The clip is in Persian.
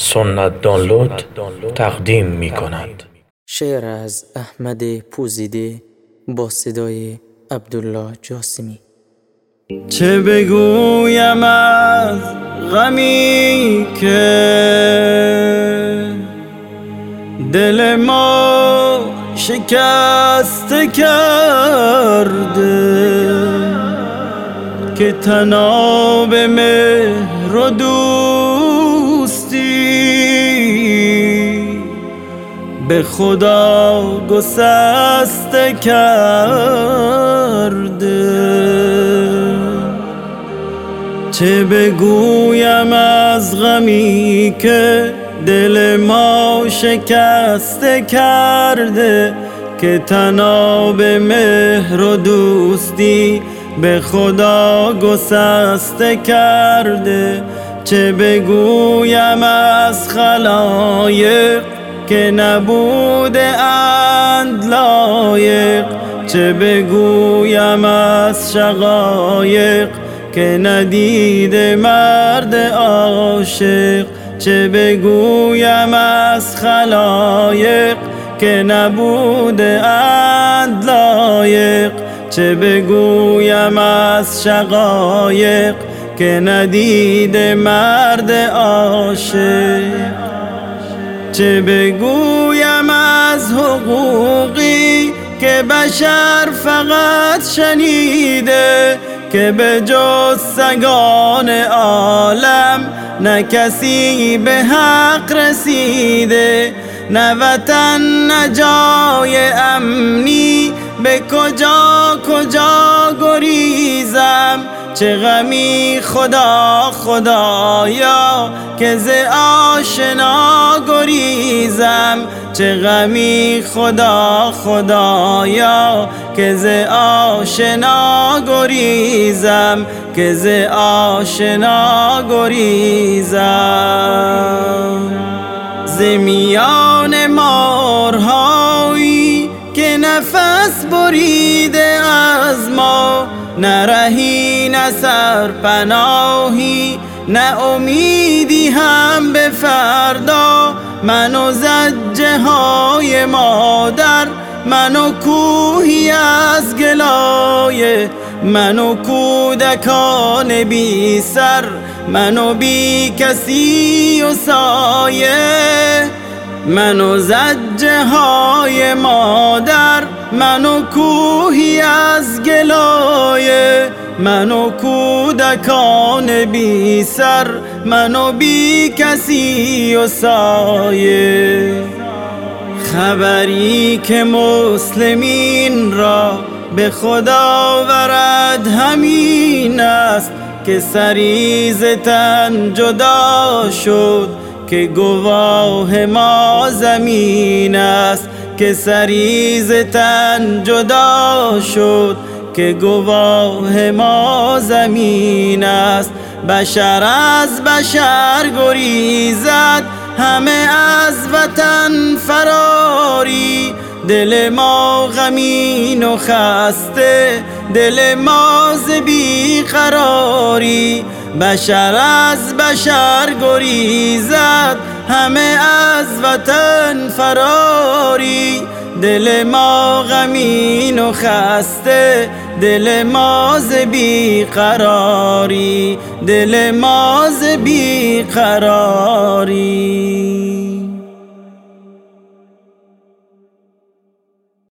سنت دانلود تقدیم می کند شعر از احمد پوزیده با صدای عبدالله جاسمی. چه بگویم از غمی که دل ما شکست کرده که تناب مهر و به خدا گسسته کرده. چه بگویم از غمی که دل ما شکسته کرده که تناب مهر و دوستی به خدا گسسته کرده. چه بگویم از خلایق که نبوده اند لایق چه بگویم از شقایق که ندیده مرد عاشق چه بگویم از خلایق که نبوده اند لایق چه بگویم از شقایق که ندیده مرد عاشق. چه بگویم از حقوقی که بشر فقط شنیده که به جز سگان عالم نه کسی به حق رسیده نه وطن نه جای امنی به کجا کجا گریزم؟ چه غمی خدا خدایا که ز آشنا گریزم. چه غمی خدا خدایا که ز آشنا گریزم. که ز آشنا گریزم. ز میان مارهایی که نفس بریده از ما نه نه سرپناهی نه امیدی هم به فردا. من و زجه های مادر من و کوهی از گلایه من و کودکان بی سر من و بی کسی و سایه. من و زجه های مادر من و کوهی از گلایه من و کودکان بی سر من و بی کسی و سایه. خبری که مسلمین را به خدا ورد همین است که سریز تن جدا شد که گواه ما زمین است. که سریز تن جدا شد که گواه ما زمین است. بشر از بشر گریزد همه از وطن فراری. دل ما غمین و خسته دل ما زبی قراری بشر از بشر گریزد همه از وطن فراری. دل ما غمین و خسته دل ما بی قراری دل ما بی قراری